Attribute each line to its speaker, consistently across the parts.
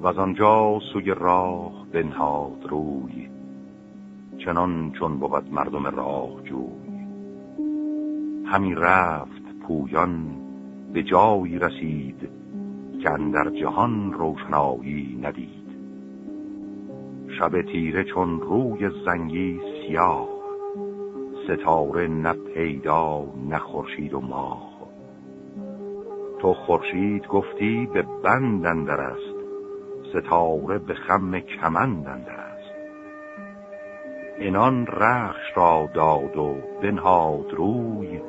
Speaker 1: و از آنجا سوی راه بنهاد روی چنان چون بود مردم راه جوی. همی رفت پویان به جایی رسید که در جهان روشنایی ندید. شب تیره چون روی زنگی سیاه ستاره نه پیدا نه خورشید و ماه. تو خورشید گفتی به بند اندر است. ستاره به خم کمند اندر است انان رخش را داد و بنهاد روی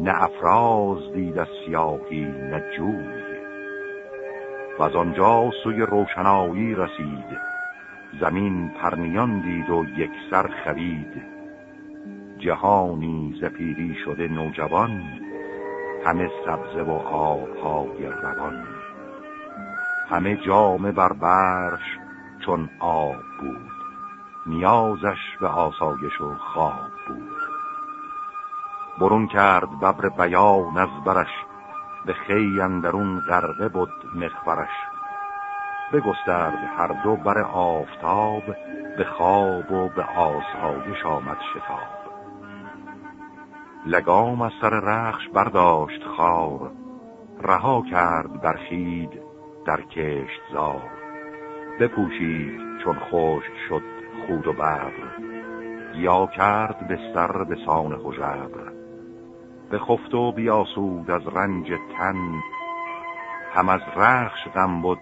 Speaker 1: نه افراز دید از سیاهی نه جوی. و از آنجا سوی روشنایی رسید زمین پرنیان دید و یک سر خرید. جهانی زپیری شده نوجوان همه سبزه و آبهای روان. همه جامه بر برش چون آب بود. نیازش به آسایش و خواب بود. برون کرد ببر بیان از برش به خی اندرون غرقه بود مخبرش بگسترد هر دو بر آفتاب به خواب و به آسایش آمد شتاب. لگام از سر رخش برداشت خار رها کرد برخید در کشت زار. بپوشید چون خوش شد خود و ببر یا کرد به سر به سان خجبر به خفت و بیاسود از رنج تن. هم از رخش غم بود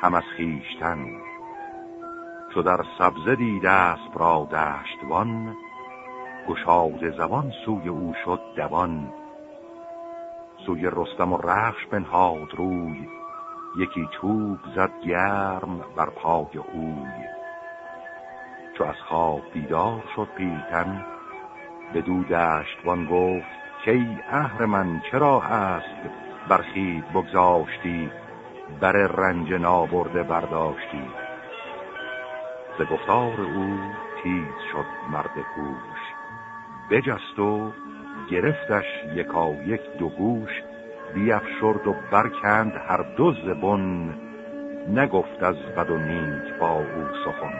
Speaker 1: هم از خیشتن چو در سبزه دیده اسب را دشتوان گشاد زبان سوی او شد دوان. سوی رستم و رخش بنهاد روی یکی چوب زد گرم بر پای اوی. چو از خواب بیدار شد پیلتن به دو دشتوان گفت کی اهر من چرا هست برخید بگذاشتی بر رنج نابرده برداشتی. ز گفتار او تیز شد مرد گوش بجست و گرفتش یکا یک دو گوش بیافشرد و برکند هر دو زبون نگفت از بد و نیک با او سخن.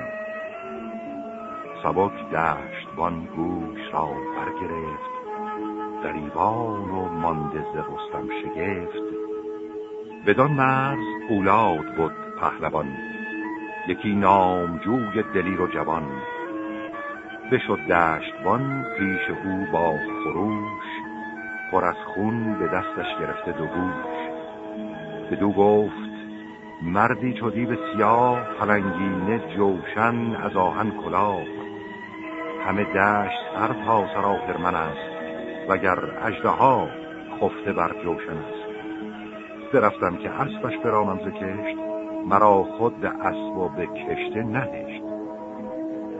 Speaker 1: سبک دشتبان گوش را برگرفت ایوان و مانده ز رستم شگفت. بدان مرز اولاد بود پهلوان یکی نامجوی دلیر و جوان. بشد دشتبان پیش او با خروش پر از خون به دستش گرفته دو گوش. دو گفت مردی چو دیو سیاه پلنگینه جوشن از آهن کلاه. همه دشت سر تا سر من است وگر اجده ها خفته بر جوشن است. رفتم که اسبش برامم ز کشت مرا خود به اسب و به کشته ندشت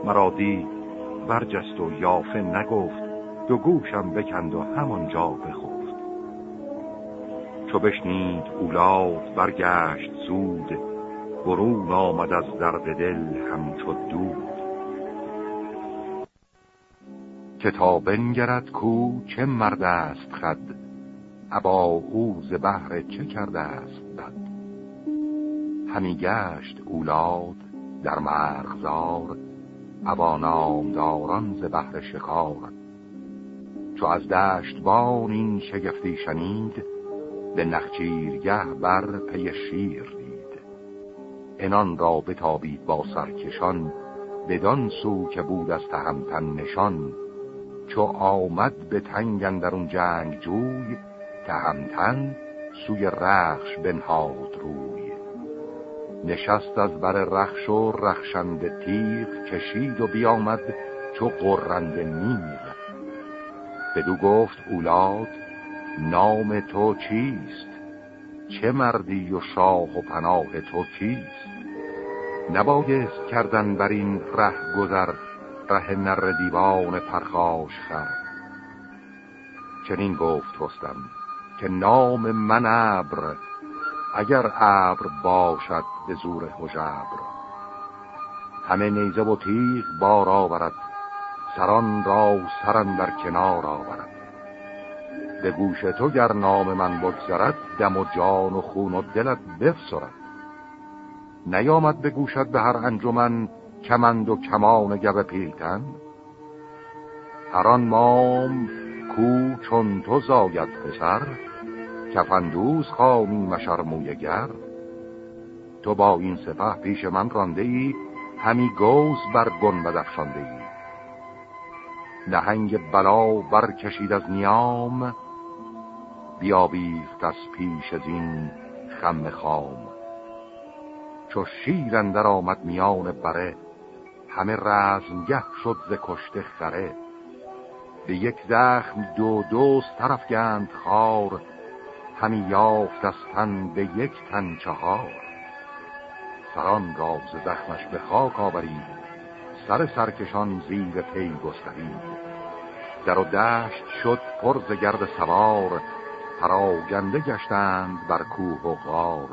Speaker 1: مرا دید برجست و یافه نگفت دو گوشم بکند و همانجا بخفت چو بشنید اولاد برگشت زود برون آمد از درد دل همچو دود. کتاب انگرد کو چه مرد است خد؟ ابا او ز بهر چه کرده است بد؟ همی گشت اولاد در مرغزار ابا نامداران ز بهر شکار. چو از دشتبان این شگفتی شنید به نخچیرگه بر پی شیر دید. انان را بتابید با سرکشان بدان سو که بود از تهمتن نشان. چو آمد به تنگ در اون جنگ جوی تهمتن سوی رخش بنهاد روی. نشست از بر رخش و رخشند تیغ کشید و بیامد چو قرند نیغ بدو گفت اولاد نام تو چیست؟ چه مردی و شاه و پناه تو کیست؟ نبایست کردن بر این ره گذر ره نر دیوان پرخاش خر. چنین گفت رستم که نام من ابر اگر ابر باشد به زور هژبر. همه نیزه و تیغ بار آورد سران را سران در کنار آورد. به گوش تو گر نام من بگذرد دم و جان و خون و دلت بفسرد. نیامد بگوشد به هر انجمن کمند و کمان گب پیلتن. هران مام کو چون تو زاید پسر کفندوز خانی مشرمویگر تو با این سپه پیش من رانده ای همی گوز بر گن بدخشانده ای نهنگ بلا برکشید از نیام بیابیست از پیش از این خم خام. چو شیر اندر آمد میان بره همه رزمگه شد ز کشته خره. به یک زخم دو دوست طرف گند خار همی یافت از تن به یک تن چهار. سران را زخمش به خاک آورید سر سرکشان زیر پی گسترید. در و دشت شد پر ز گرد سوار پراگنده گشتند بر کوه و غار.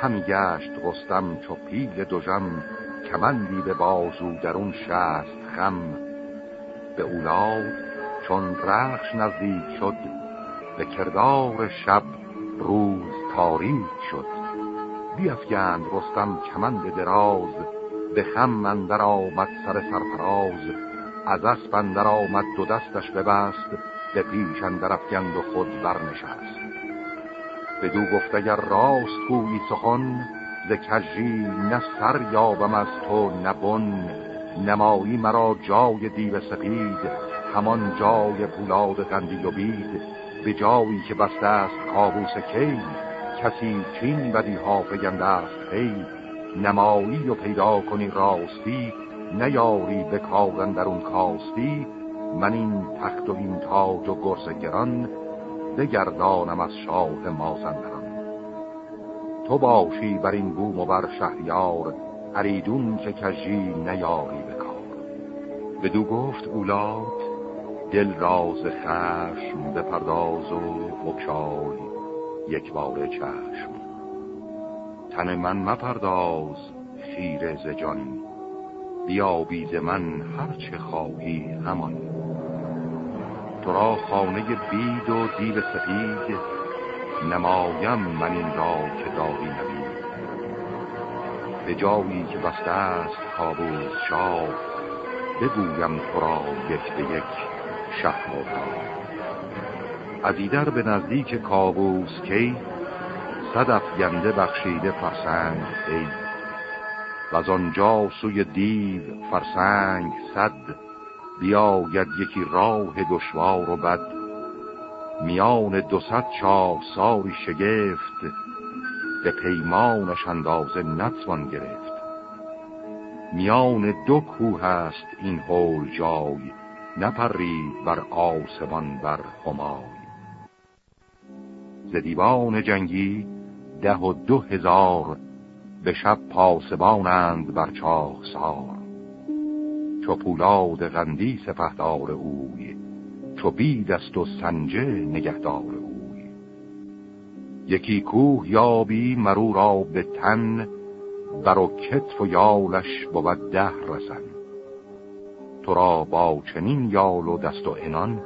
Speaker 1: همی گشت رستم چو پیل دوژم کمندی به بازو درون شست خم. به اولاد چون رخش نزدیک شد به کردار شب روز تاریک شد. بیافگند رستم کمند دراز به خم اندر آمد سر سرفراز. از اسب اندر آمد دو دستش ببست به پیش اندر افگند و خود برنشست. بدو گفت اگر راست گویی سخن ز کجی نه سر یابم از تو نبن نمایی مرا جای دیو سپید همان جای پولاد غندی و بید. به جایی که بسته است کابوس کی کسی چین بدی ها فگنده است هی نمایی و پیدا کنی راستی نیاری به کاغن در اون کاستی من این تخت و این تاج و گرز گران بگردانم از شاه مازندران. تو باشی بر این بوم و بر شهریار اریدون که کجی نیاری به کار. بدو گفت اولاد دل راز خشم به پرداز و بکشای یک بار چشم. تن من مپرداز خیره ز جان بیا بیز من هر چه خواهی همان. تو را خانه بید و دیو سفید نمایم من این را که داری نبید. به جایی که بسته است کابوس شاه بگویم تو را یک به یک شهر و از ایدر به نزدیک کابوس کی؟ صدف گنده بخشیده فرسنگ ای. و از آنجا سوی دیو فرسنگ صد بیاید یکی راه دشوار و بد. میان دو ست چاه ساری شگفت به پیمانش اندازه نتوان گرفت. میان دو کوه است این هول جای نپرید بر آسمان بر همای. ز دیوان جنگی ده و دو هزار به شب پاسبانند بر چاه سار چو پولاد غندی سپهدار اوی چو بید است و سنجه نگهدار اوی. یکی کوه یابی مرو را به تن بر و کتف و یالش بود ده رسن. تو را با چنین یال و دست و انان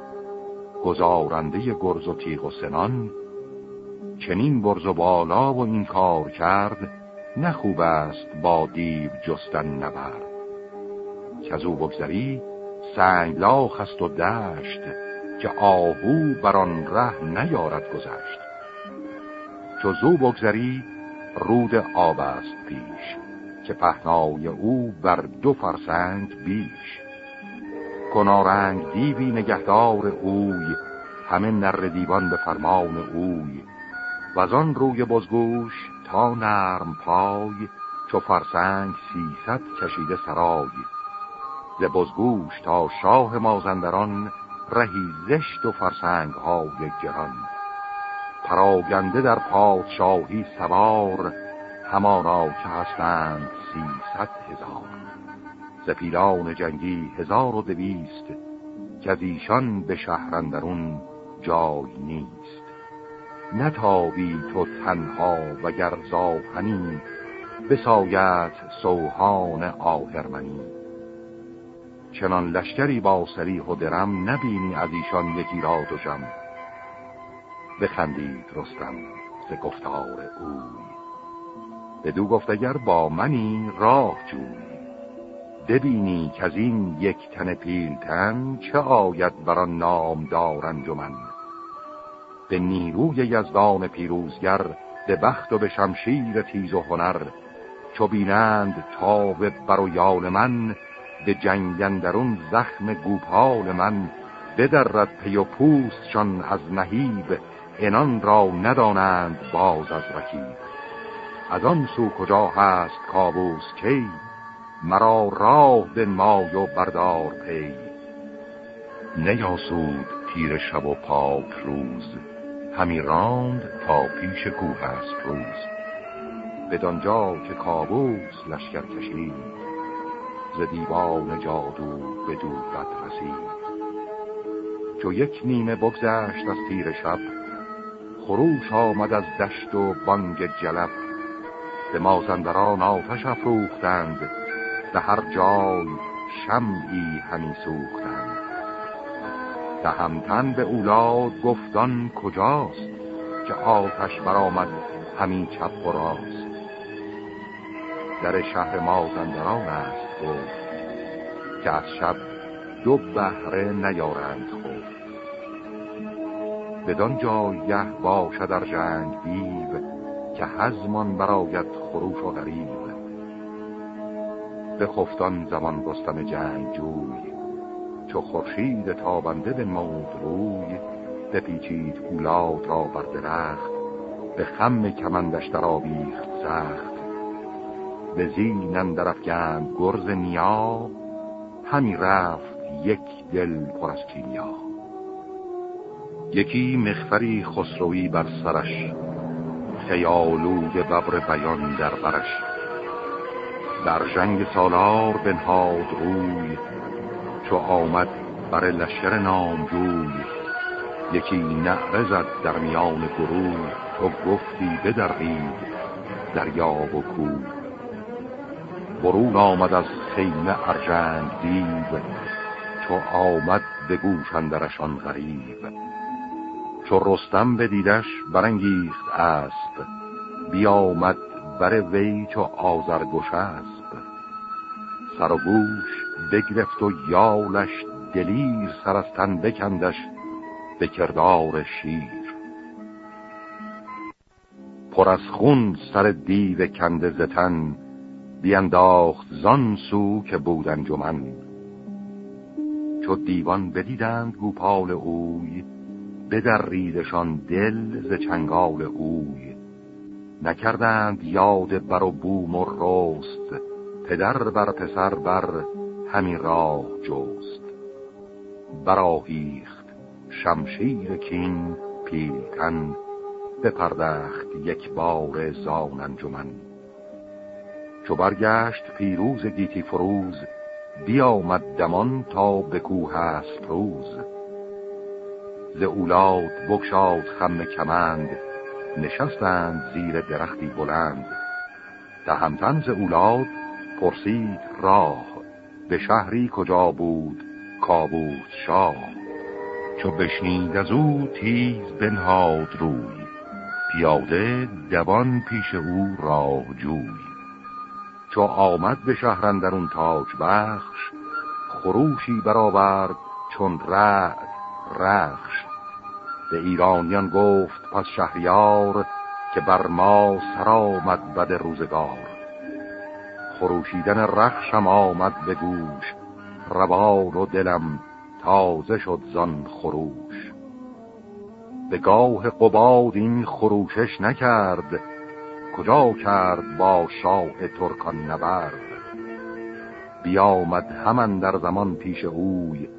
Speaker 1: گزارنده گرز و تیغ و سنان. چنین برز و بالا و این کار کرد نخوب است با دیو جستن نبرد. که از او بگذری سنگلاخ است و دشت که آهو بر آن ره نیارد گذشت. چو زو بگذری رود آب است پیش که پهنای او بر دو فرسنگ بیش. کنارنگ دیوی نگهدار اوی همه نر دیوان به فرمان اوی. و از آن روی بزگوش نرم پای چو فرسنگ سیصد کشیده سرای. ز بزگوش تا شاه مازندران رهی زشت و فرسنگ های گران. پراگنده در پادشاهی سوار همانا که هستند سیصد هزار. ز پیلان جنگی هزار و دویست که ایشان به شهرندرون جای نیست. نتابی تو تنها وگر زاهنی بساید سوهان آهرمنی. چنان لشکری با سریح و درم نبینی از ایشان یکی را دو جم. بخندید رستم ز گفتار اوی بدو گفت اگر با منی راه جوی. ببینی که از این یک تن پیلتن چه آید برا نام دارن من به نیروی یزدان پیروزگر به بخت و به شمشیر تیز و هنر. چو بینند تاب بر و یال من به جنگندرون زخم گوپال من. بدرد پی و پوستشان از نهیب انان را ندانند باز از رکیب. از آن سو کجا هست کابوس کی؟ مرا راه به مای و بردار پی. نیاسود تیر شب و پاک روز. همی راند تا پیش کوه است روز. بدانجا که کابوس لشکر کشید ز دیوان جادو به دورت رسید. چو یک نیمه بگذشت از تیر شب خروش آمد از دشت و بانگ جلب. به مازندران آتش افروختند به هر جای شمعی همی سوختند. دهمتن به اولاد گفتان کجاست که آتش برآمد همین چپ و راست. در شهر مازندران است گفت که از شب دو بهره نیارند خود. بدان جایه باشد در جنگ دیو که هزمان براید خروش و غریب. به خفتان زمان گستم جنگ جوی چو خورشید تابنده به مود روی بپیچید اولاد را بر درخت به خم کمندش در آویخت سخت. به زینم درفگند گرز نیا همی رفت یک دل پر از کیمیا. یکی مخفری خسروی بر سرش خیالوی ببر بیان در برش. در جنگ سالار بنهاد روی چو آمد بر لشکر نامجوی. یکی نعره زد در میان گروه تو گفتی بدرید دریا و کو برون آمد از خیمه ارجنگ دیو چو آمد به گوش اندرشان غریب. چو رستم بدیدش برانگیخت اسب بیامد بر وی چو آزرگوش اسب. سر و گوش بگرفت و یالش دلیر سر از تن بکندش به کردار شیر. پر از خون سر دیو کنده زتن بینداخت زان سو که بودن جمن. چو دیوان بدیدند گوپال اوی ریدشان دل ز چنگال اوی. نکردند یاد بر و بوم و رست پدر بر پسر بر همین راه جست. براهیخت شمشیر کین پیلتن بپردخت یک بار زان انجمن. چو برگشت پیروز گیتی فروز بیامد دمان تا به کوه است روز. ز اولاد بکشاد خم کمند نشستند زیر درختی بلند. تهمتن ز اولاد پرسید راه به شهری کجا بود؟ کابوس شاه. چو بشنید از او تیز بنهاد روی. پیاده دوان پیش او راه جوی. چو آمد به شهرندرون تاج بخش خروشی برآورد چون رعد رخش. به ایرانیان گفت پس شهریار که بر ما سر آمد بد روزگار. خروشیدن رخشم آمد به گوش. روان و دلم تازه شد زان خروش. به گاه قباد این خروشش نکرد. کجا کرد با شاه ترکان نبرد؟ بیامد همان در زمان پیش اوی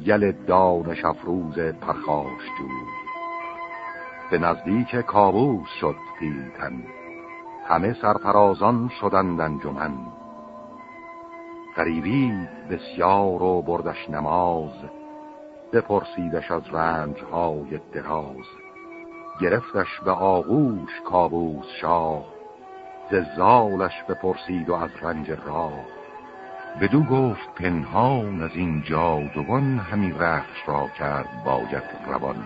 Speaker 1: یل دانش افروز پرخاش جوی. به نزدیک کابوس شد پیلتن. همه سرفرازان شدند انجمن غریبی بسیار و بردش نماز بپرسیدش از رنجهای دراز. گرفتش به آغوش کابوس شاه زالش بپرسید و از رنج راه. بدو گفت پنهان از این جادوان همی رخش را کرد باید روان.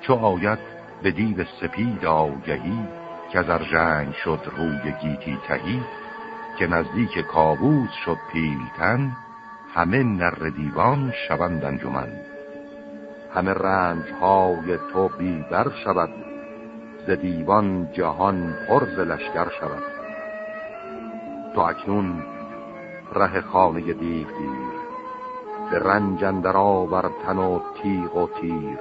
Speaker 1: چو آید به دیو سپید آگهی که در جنگ شد روی گیتی تهی که نزدیک کابوس شد پیلتن همه نر دیوان شوند انجمن. همه رنج های تو بیبر شود ز دیوان جهان پرز لشکر شود. تو اکنون ره خانه دیو دیر به رنج اندر آورتن و تیغ و تیر.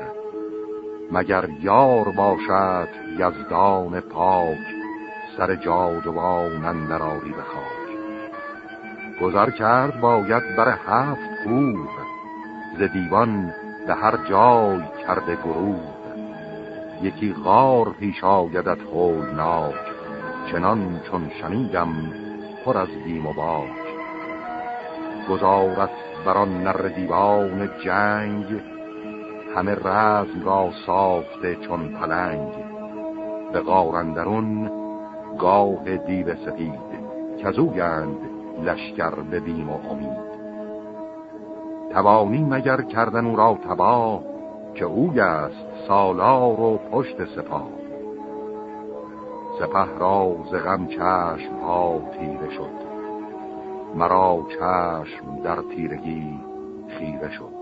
Speaker 1: مگر یار باشد یزدان پاک سر جادوان اندر آری بخواد گذر کرد باید بر هفت کوه. ز دیوان به هر جای کرده گروه. یکی غار پیش آیدت هولناک چنان چون شنیدم پر از بیم و باک. گذارت بران نر دیوان جنگ همه رزم را ساخته چون پلنگ. به غارندرون گاه دیو سپید کزوگند لشکر به بیم و امید. توانی مگر کردن او را تباه که اوی است سالار و پشت سپاه. سپه را ز غم چشم ها تیره شد مرا چشم در تیرگی خیره شد.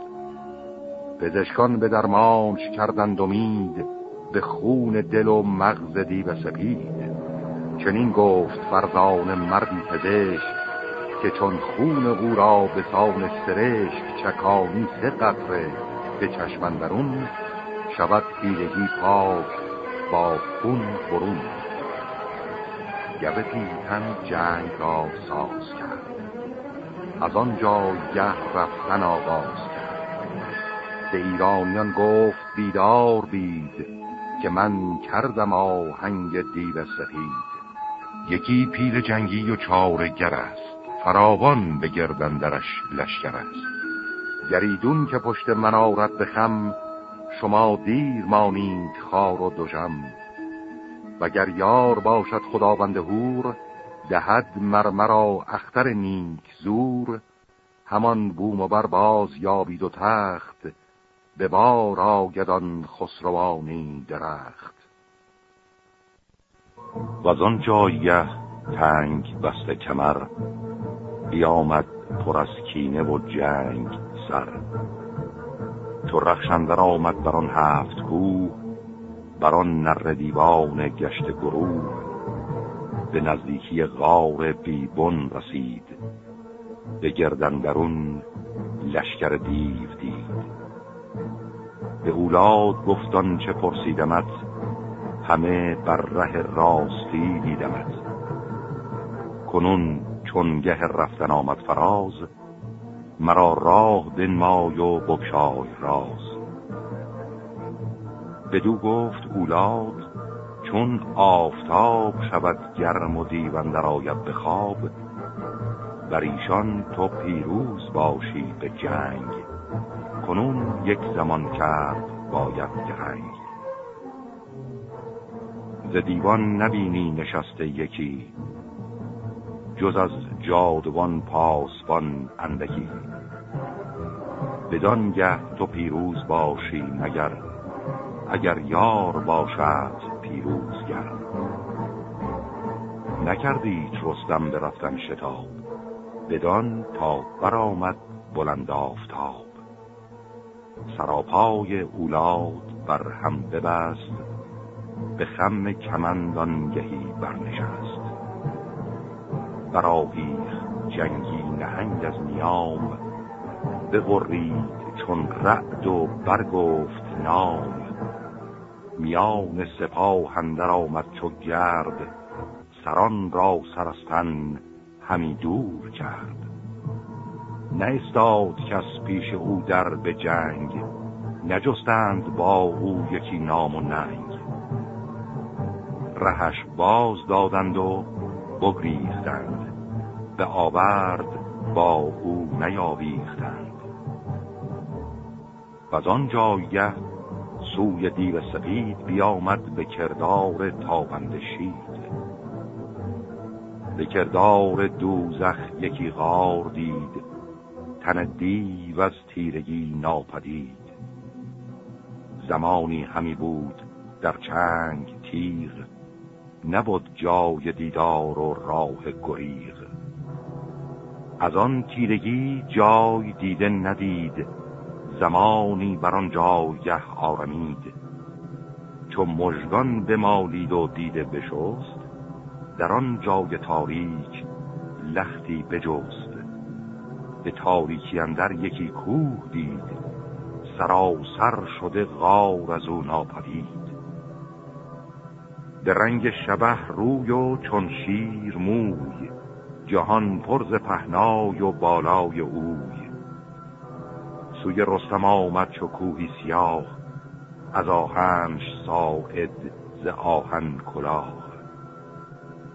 Speaker 1: پزشکان به درمانش کردند امید به خون دل و مغز دیو سپید. چنین گفت فرزان مردی پزشک که چون خون او را به سان سرشک چکانی سه قطره به چشمندرون شود پیلگی پاک با خون برون. گبه پیتن جنگ را ساز کرد. از آنجا گه رفتن آغاز کرد. به ایرانیان گفت بیدار بید که من کردم آهنگ دیو سفید یکی پیل جنگی و چارگر است. فراوان به گردندرش لشکر است. گریدون که پشت من آرد بخم شما دیر مانید خار و دوژم وگر یار باشد خداوند هور دهد مرمرا اختر نیک زور. همان بوم و بر باز یابید و تخت به بار آگدان خسروانی درخت. و از آن جایه تنگ بسته کمر بیامد پر از کینه و جنگ سر. تو رخشندر آمد بر آن هفت کوه بر آن نر دیوان گشت گروه. به نزدیکی غار بیبون رسید به گردندرون لشکر دیو دید. به اولاد گفتان چه پرسیدمت همه بر ره راستی دیدمت. کنون چون گه رفتن آمد فراز مرا راه مای و بکشای راز. بدو گفت اولاد چون آفتاب شود گرم و دیوندر آید به خواب بر ایشان تو پیروز باشی به جنگ. کنون یک زمان کرد باید جنگ دیوان نبینی نشسته یکی جز از جادوان پاسبان اندکی. بدان گه تو پیروز باشی مگر اگر یار باشد پیروزگر نکردی رستم به رفتن شتاب بدان تا برآمد بلند آفتاب. سراپای اولاد بر هم ببست به خم کمندان گهی برنشست. براویخ جنگی نهنگ از نیام بغرید چون رعد و برگفت نام. میان سپاه اندر آمد چو گرد سران را سرستن همی دور کرد. استاد کس پیش او در به جنگ نجستند با او یکی نام و ننگ. رهش باز دادند و بگریختند. به آورد با او نیاویختند. و از آن جایه سوی دیو سپید بیامد به کردار تابند شید. به کردار دوزخ یکی غار دید. تن دیو از تیرگی ناپدید. زمانی همی بود در چنگ تیغ نبود جای دیدار و راه گریغ از آن تیرگی جای دیده ندید زمانی بر آن جایه آرمید. چو مژگان بمالید و دیده بشست در آن جای تاریک لختی بجست. به تاریکی اندر یکی کوه دید سراسر شده غار از او ناپدید. به رنگ شبه روی و چون شیر موی جهان پرز پهنای و بالای اوی. سوی رستم آمد چو کوهی سیاه از آهنش ساعد ز آهن کلاه.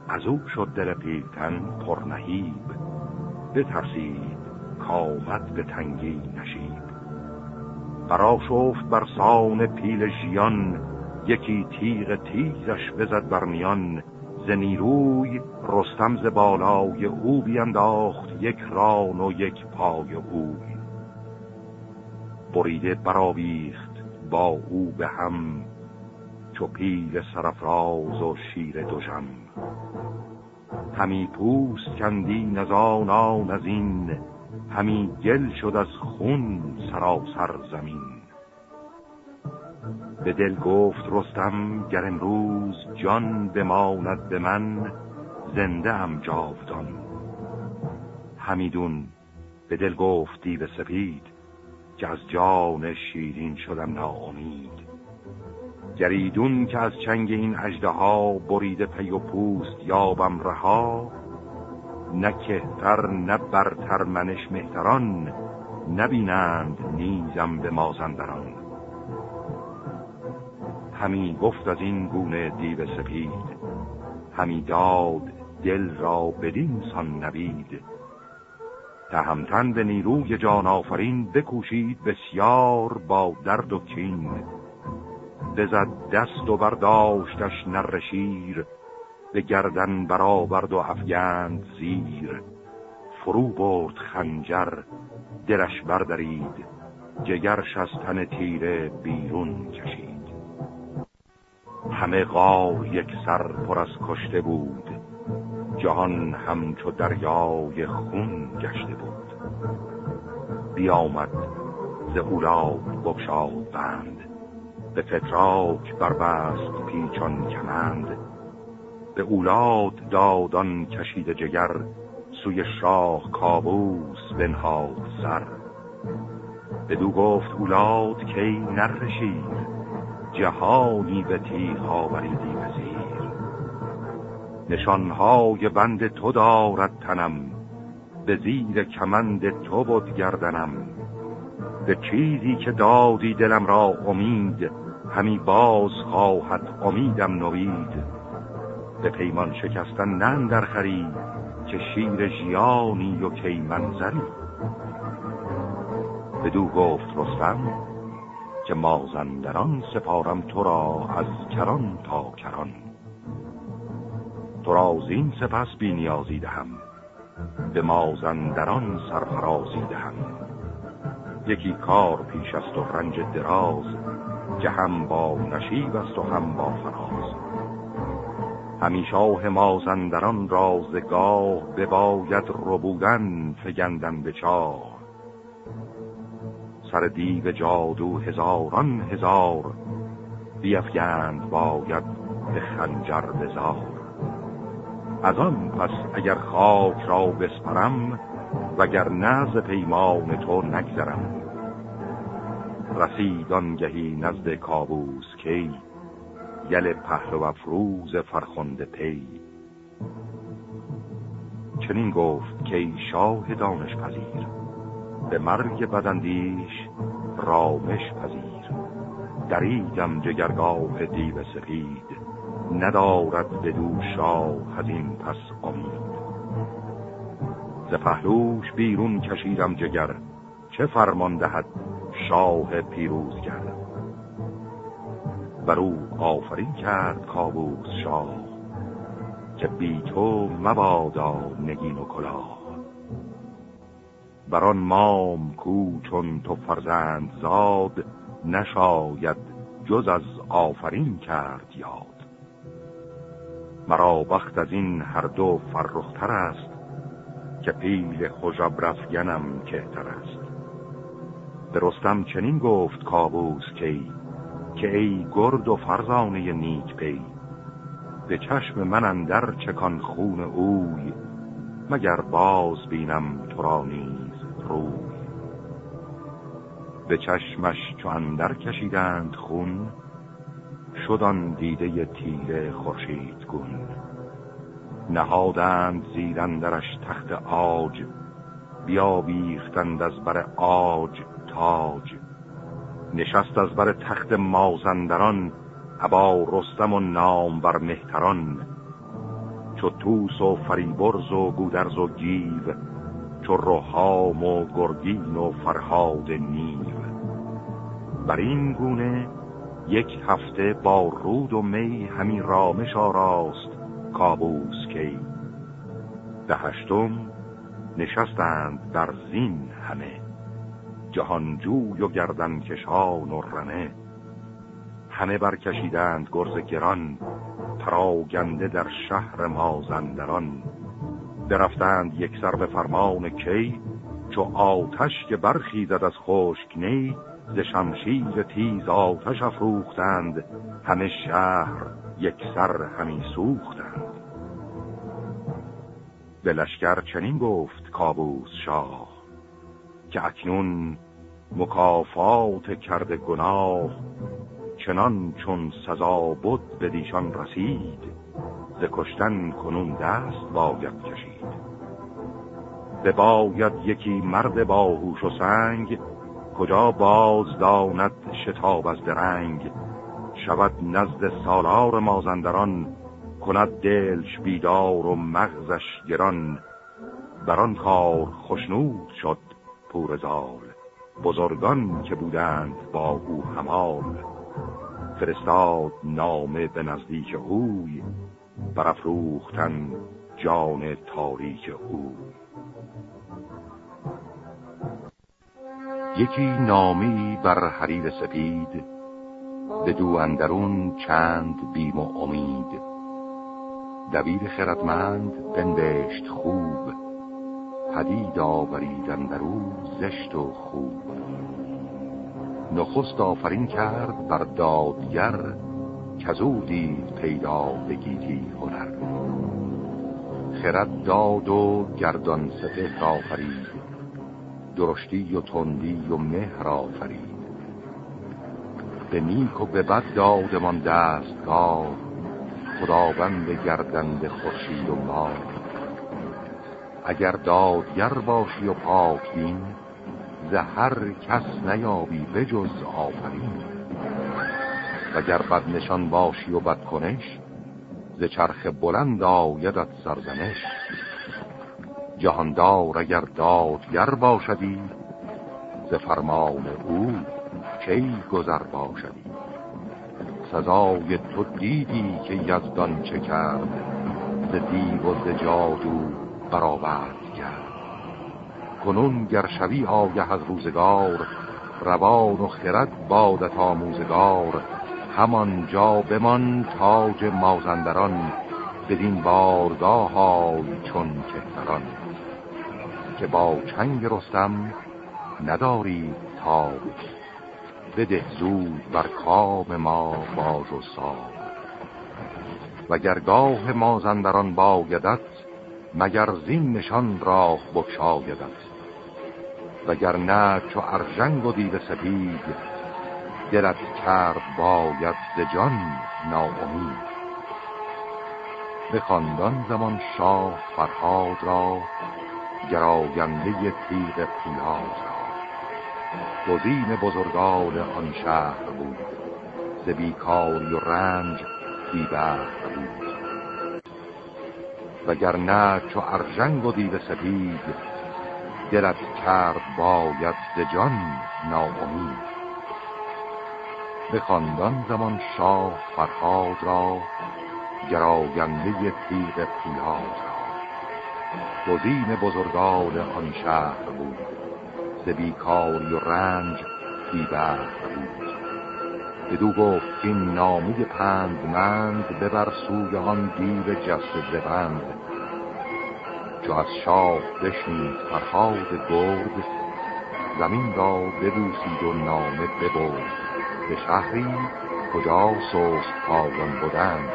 Speaker 1: از او شد دل پیلتن پرنهیب بترسید کامد به تنگی نشید برا شفت بر سان پیل ژیان یکی تیغ تیزش بزد بر میان ز نیروی رستم ز بالای او بینداخت یک ران و یک پای اوی. بریده برآویخت با او به هم چو پیل سرفراز و شیر دوژم. همی پوست کندین از از این همی گل شد از خون سراسر زمین. به دل گفت رستم گر امروز جان بماند به من زنده هم جاودان. همیدون به دل گفت دیو سپید که از جان شیرین شدم ناامید. گریدون که از چنگ این اجده ها بریده پی و پوست یابم رها نه کهتر نه برتر منش مهتران نبینند نیزم به مازندران. همی گفت از این گونه دیو سپید همی داد دل را بدین سان نبید. تهمتن به نیروی جان آفرین بکوشید بسیار با درد و کین. بزد دست و برداشتش نرشیر به گردن برآورد و افگند زیر. فرو برد خنجر دلش بردارید جگرش از تن تیره بیرون کشید. همه غار یک سر پر از کشته بود. جهان همچو دریای خون گشته بود. بیامد ز اولاد بگشاد بند. به فتراک بربست پیچان کمند. به اولاد دادان کشید جگر سوی شاه کابوس بنهاد سر. بدو گفت اولاد کی نرشید؟ جهانی به تیغ آوریدی وزیر. نشانهای بند تو دارد تنم به زیر کمند تو بود گردنم. به چیزی که دادی دلم را امید همی باز خواهد امیدم نوید. به پیمان شکستن نن در خرید که شیر جیانی و کی منظری. بدو گفت رستم که مازندران سپارم تو را از کران تا کران. تو را زین سپس بی نیازی دهم به مازندران سرفرازی دهم. یکی کار پیش است و رنج دراز که هم با نشیب است و هم با فراز. همی شاه مازندران رازگاه بباید ربودن فگندن به چاه. سر دیو جادو هزاران هزار بیفگند باید به خنجر بزار. از آن پس اگر خاک را بسپرم وگر نزد پیمان تو نگذرم. رسید آنگهی نزد کابوس کی یل پهلو افروز فرخنده پی. چنین گفت که شاه دانش پذیر به مرگ بدندیش رامش پذیر. دریدم جگرگاه دیو سپید ندارد به دو شاه از این پس امید. ز پهلوش بیرون کشیدم جگر چه فرمان دهد شاه پیروز بر او آفرین کرد کابوس شاه که بی تو مبادا نگین و کلاه. بران مام کو چون تو فرزند زاد نشاید جز از آفرین کرد یاد. مرا وقت از این هر دو فرختر است که پیل خجاب رفگنم کهتر است. به رستم چنین گفت کابوس کی که ای گرد و فرزانه نیک پی به چشم من اندر چکان خون اوی مگر باز بینم تو را نیز. روی. به چشمش چو اندر کشیدند خون شدان دیده تیره خورشید گون. نهادند زیرندرش تخت آج بیاویختند از بر آج تاج. نشست از بر تخت مازندران ابا رستم و نام بر مهتران. چو توس و فریبرز و گودرز و گیو چو روحام و گرگین و فرهاد نیو بر این گونه یک هفته با رود و می همین رامش آراست کابوس کی به هشتم نشستند در زین همه جهانجوی و گردن کشان و رمه. همه برکشیدند گرز گران پراگنده در شهر مازندران. درفتند یک سر به فرمان کی؟ چو آتش که برخیزد از خشک نی ز شمشیر تیز آتش افروختند. همه شهر یک سر همی سوختند. به چنین گفت کابوس شاه که اکنون مکافات کرده گناه چنان چون سزا بود به دیشان رسید. ز کشتن کنون دست باید کشید. به باید یکی مرد باهوش و سنگ کجا باز داند شتاب از درنگ. شود نزد سالار مازندران کند دلش بیدار و مغزش گران. بران کار خشنود شد پورزال بزرگان که بودند با او همال. فرستاد نامه به نزدیک اوی برافروختن جان تاریک او. یکی نامی بر حریر سپید به دو اندرون چند بیم و امید. دبیر خردمند بنوشت خوب پدید آوریدن در او زشت و خوب. نخست آفرین کرد بر دادگر کزو دید پیدا بگیتی هنر. خرد داد و گردان سپه آفرید. درشتی و تندی و مهر آفرید. به نیک و به بد دادمان دستگاه. خداوند گردند خورشید و ماه. اگر دادگر باشی و پاک دین هر کس نیابی بجز آفرین. وگر بد نشان باشی و بد کنش ز چرخ بلند آیدت سرزنش. جهاندار اگر دادگر باشدی ز فرمان او کی گذر باشدی؟ سزای تو دیدی که یزدان چه کرد ز دیو و ز جادو برآورد کرد. کنون گر شوی آگه از روزگار روان و خرد بادت آموزگار. همان جا بمان تاج مازندران بدین بارگاه های چون کهتران. که با چنگ رستم نداری تاب بده زود بر کام ما باز و ساب و گرگاه مازندران بایدت مگر زین نشان راه بکشایدت وگر نه چو ارژنگ و دیو سپید دلت کرد باید ز جان ناامید. به خاندان زمان شاه فرهاد را گراینده تیغ پولاد را. گزین بزرگان آن شهر بود ز بیکاری و رنج بیبهر بود. وگر نه چو ارژنگ و دیو سپید دلت کرد باید ز جان ناامید. به خاندان زمان شاه فرهاد را گراینده تیغ پولاد را. گزین بزرگان آن شهر بود. ز بیکاری و رنج بیبر بود. بدو گفت این نامی پندمند ببر سوی آن دیو جست زبند چو از شاه بشنید فرهاد گرد زمین را ببوسید و نامه ببرد. به شهری کجا سوست پایان بودند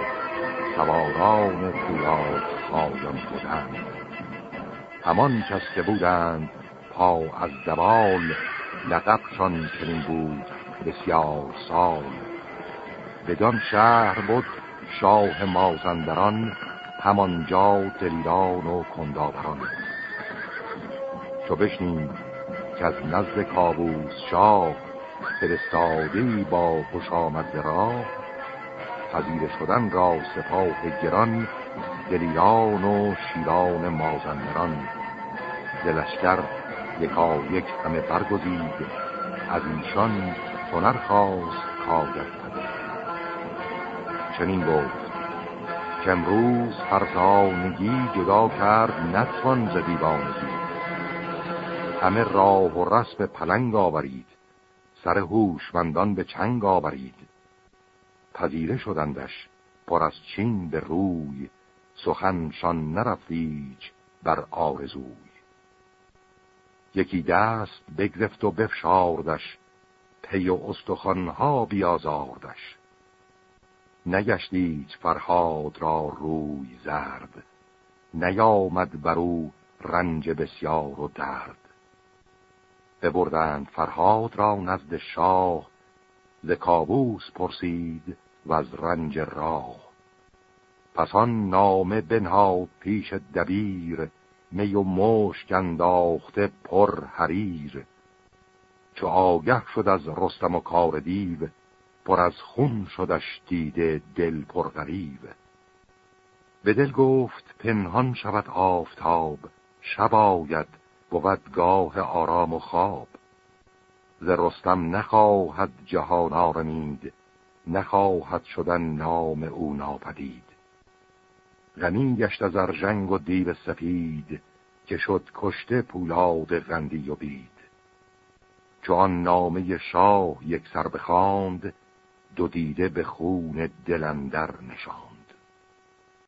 Speaker 1: سواران پولاد خایان بودند. همان کس که بودند پا از دوال لقبشان چنین بود بسیار سال. بدان شهر بود شاه مازندران همانجا دلیران و کنداوران. چو بشنید که از نزد کابوس شاه فرستادی با خوش آمد را پذیر شدن را سپاه گران دلیران و شیران مازندران. دلشکر یکا یک همه برگزید از ایشان هنر خواست کاگر چنین گفت که امروز فرزانگی جدا کرد نتوان ز دیوانگی. همه راه و رسم پلنگ آورید. سر هوشمندان به چنگ آورید. پذیره شدندش پر از چین به روی سخنشان نرفتیج بر آرزوی. یکی دست بگرفت و بفشاردش پی و استخوانها بیازاردش. نگشتید فرهاد را روی زرد نیامد بر او رنج بسیار و درد. ببردند فرهاد را نزد شاه ز کابوس پرسید و از رنج راه. پس آن نامه بنهاد پیش دبیر می و مشک انداخته پر حریر. چو آگه شد از رستم و کار دیو پر از خون شدش دیده دل پر غریب به دل گفت پنهان شود آفتاب شب آید بود گاه آرام و خواب. ز رستم نخواهد جهان آرمید نخواهد شدن نام او ناپدید. غمی گشت از ارژنگ و دیو سفید که شد کشته پولاد غندی و بید. چون نامه شاه یک سر بخواند دو دیده به خون دلندر نشاند.